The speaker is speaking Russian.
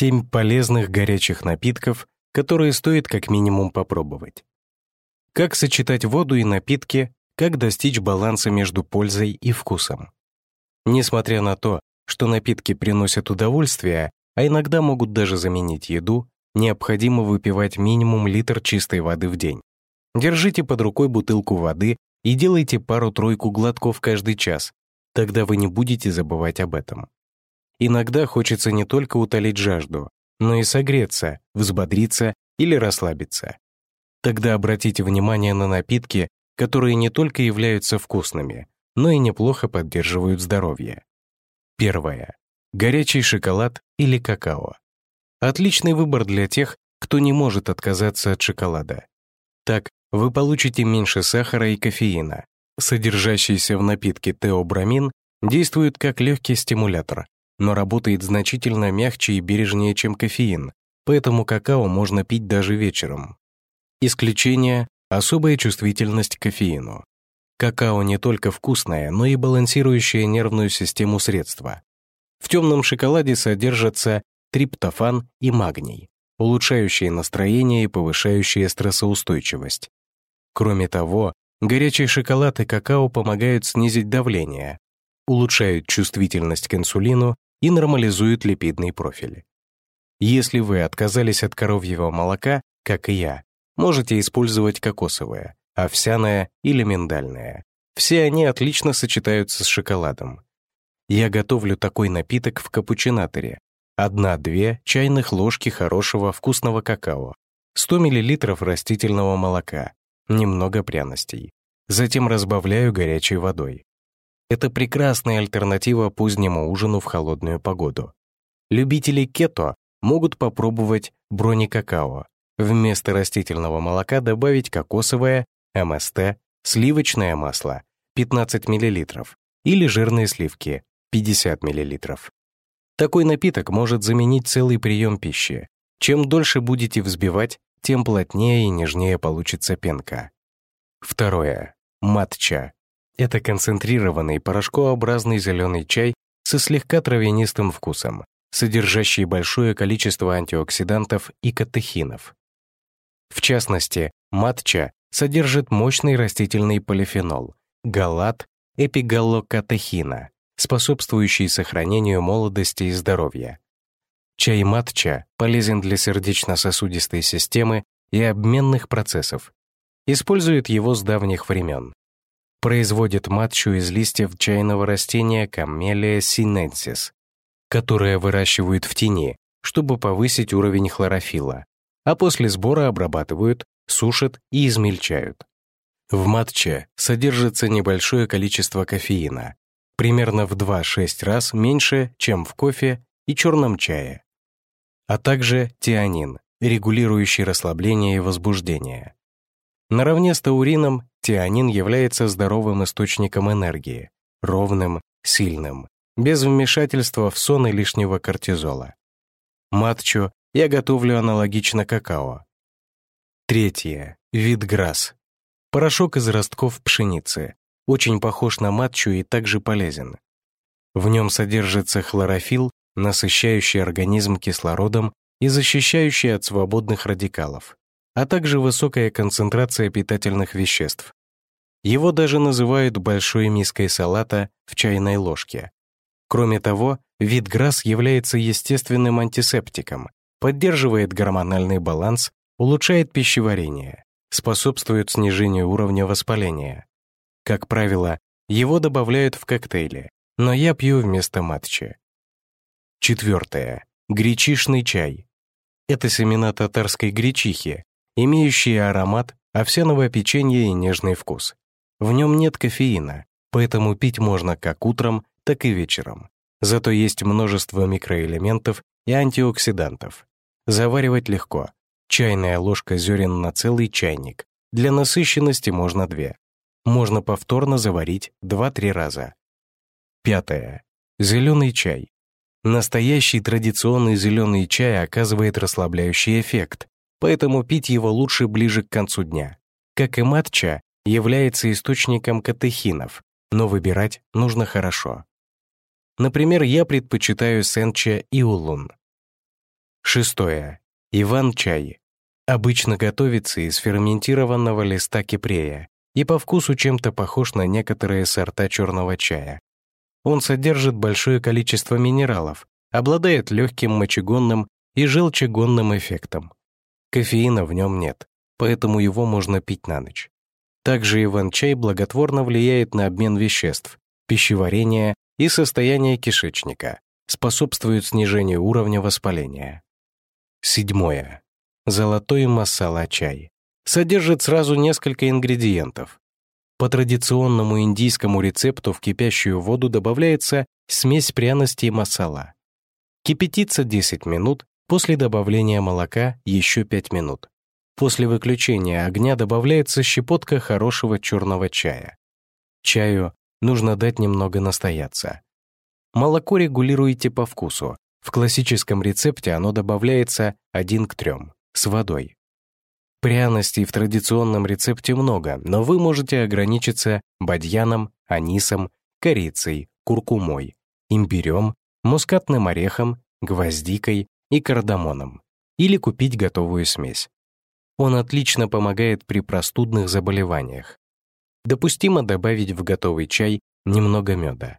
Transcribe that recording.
Семь полезных горячих напитков, которые стоит как минимум попробовать. Как сочетать воду и напитки, как достичь баланса между пользой и вкусом. Несмотря на то, что напитки приносят удовольствие, а иногда могут даже заменить еду, необходимо выпивать минимум литр чистой воды в день. Держите под рукой бутылку воды и делайте пару-тройку глотков каждый час, тогда вы не будете забывать об этом. Иногда хочется не только утолить жажду, но и согреться, взбодриться или расслабиться. Тогда обратите внимание на напитки, которые не только являются вкусными, но и неплохо поддерживают здоровье. Первое. Горячий шоколад или какао. Отличный выбор для тех, кто не может отказаться от шоколада. Так, вы получите меньше сахара и кофеина. Содержащийся в напитке теобрамин действует как легкий стимулятор, но работает значительно мягче и бережнее, чем кофеин, поэтому какао можно пить даже вечером. Исключение — особая чувствительность к кофеину. Какао не только вкусное, но и балансирующее нервную систему средство. В темном шоколаде содержатся триптофан и магний, улучшающие настроение и повышающие стрессоустойчивость. Кроме того, горячий шоколад и какао помогают снизить давление, улучшают чувствительность к инсулину и нормализуют липидный профиль. Если вы отказались от коровьего молока, как и я, можете использовать кокосовое, овсяное или миндальное. Все они отлично сочетаются с шоколадом. Я готовлю такой напиток в капучинаторе. Одна-две чайных ложки хорошего вкусного какао, 100 мл растительного молока, немного пряностей. Затем разбавляю горячей водой. Это прекрасная альтернатива позднему ужину в холодную погоду. Любители кето могут попробовать брони-какао. Вместо растительного молока добавить кокосовое, МСТ, сливочное масло 15 мл или жирные сливки 50 мл. Такой напиток может заменить целый прием пищи. Чем дольше будете взбивать, тем плотнее и нежнее получится пенка. Второе. Матча. Это концентрированный порошкообразный зеленый чай со слегка травянистым вкусом, содержащий большое количество антиоксидантов и катехинов. В частности, матча содержит мощный растительный полифенол — галат эпигаллокатехина, способствующий сохранению молодости и здоровья. Чай матча полезен для сердечно-сосудистой системы и обменных процессов. Используют его с давних времен. Производит матчу из листьев чайного растения Camellia sinensis, которое выращивают в тени, чтобы повысить уровень хлорофилла, а после сбора обрабатывают, сушат и измельчают. В матче содержится небольшое количество кофеина, примерно в 2-6 раз меньше, чем в кофе и черном чае, а также тианин, регулирующий расслабление и возбуждение. Наравне с таурином тианин является здоровым источником энергии, ровным, сильным, без вмешательства в сон и лишнего кортизола. Матчу я готовлю аналогично какао. Третье. Вид грас. Порошок из ростков пшеницы. Очень похож на матчу и также полезен. В нем содержится хлорофилл, насыщающий организм кислородом и защищающий от свободных радикалов, а также высокая концентрация питательных веществ. Его даже называют большой миской салата в чайной ложке. Кроме того, вид грас является естественным антисептиком, поддерживает гормональный баланс, улучшает пищеварение, способствует снижению уровня воспаления. Как правило, его добавляют в коктейли, но я пью вместо матча. Четвертое. Гречишный чай. Это семена татарской гречихи, имеющие аромат, овсяного печенья и нежный вкус. В нем нет кофеина, поэтому пить можно как утром, так и вечером. Зато есть множество микроэлементов и антиоксидантов. Заваривать легко. Чайная ложка зерен на целый чайник. Для насыщенности можно две. Можно повторно заварить 2-3 раза. Пятое. Зеленый чай. Настоящий традиционный зеленый чай оказывает расслабляющий эффект, поэтому пить его лучше ближе к концу дня. Как и матча, является источником катехинов, но выбирать нужно хорошо. Например, я предпочитаю сенча и улун. Шестое. Иван-чай. Обычно готовится из ферментированного листа кипрея и по вкусу чем-то похож на некоторые сорта черного чая. Он содержит большое количество минералов, обладает легким мочегонным и желчегонным эффектом. Кофеина в нем нет, поэтому его можно пить на ночь. Также иван-чай благотворно влияет на обмен веществ, пищеварение и состояние кишечника, способствует снижению уровня воспаления. Седьмое. Золотой масала-чай. Содержит сразу несколько ингредиентов. По традиционному индийскому рецепту в кипящую воду добавляется смесь пряностей масала. Кипятится 10 минут, после добавления молока еще 5 минут. После выключения огня добавляется щепотка хорошего черного чая. Чаю нужно дать немного настояться. Молоко регулируйте по вкусу. В классическом рецепте оно добавляется 1 к 3 с водой. Пряностей в традиционном рецепте много, но вы можете ограничиться бадьяном, анисом, корицей, куркумой, имбирем, мускатным орехом, гвоздикой и кардамоном или купить готовую смесь. Он отлично помогает при простудных заболеваниях. Допустимо добавить в готовый чай немного меда.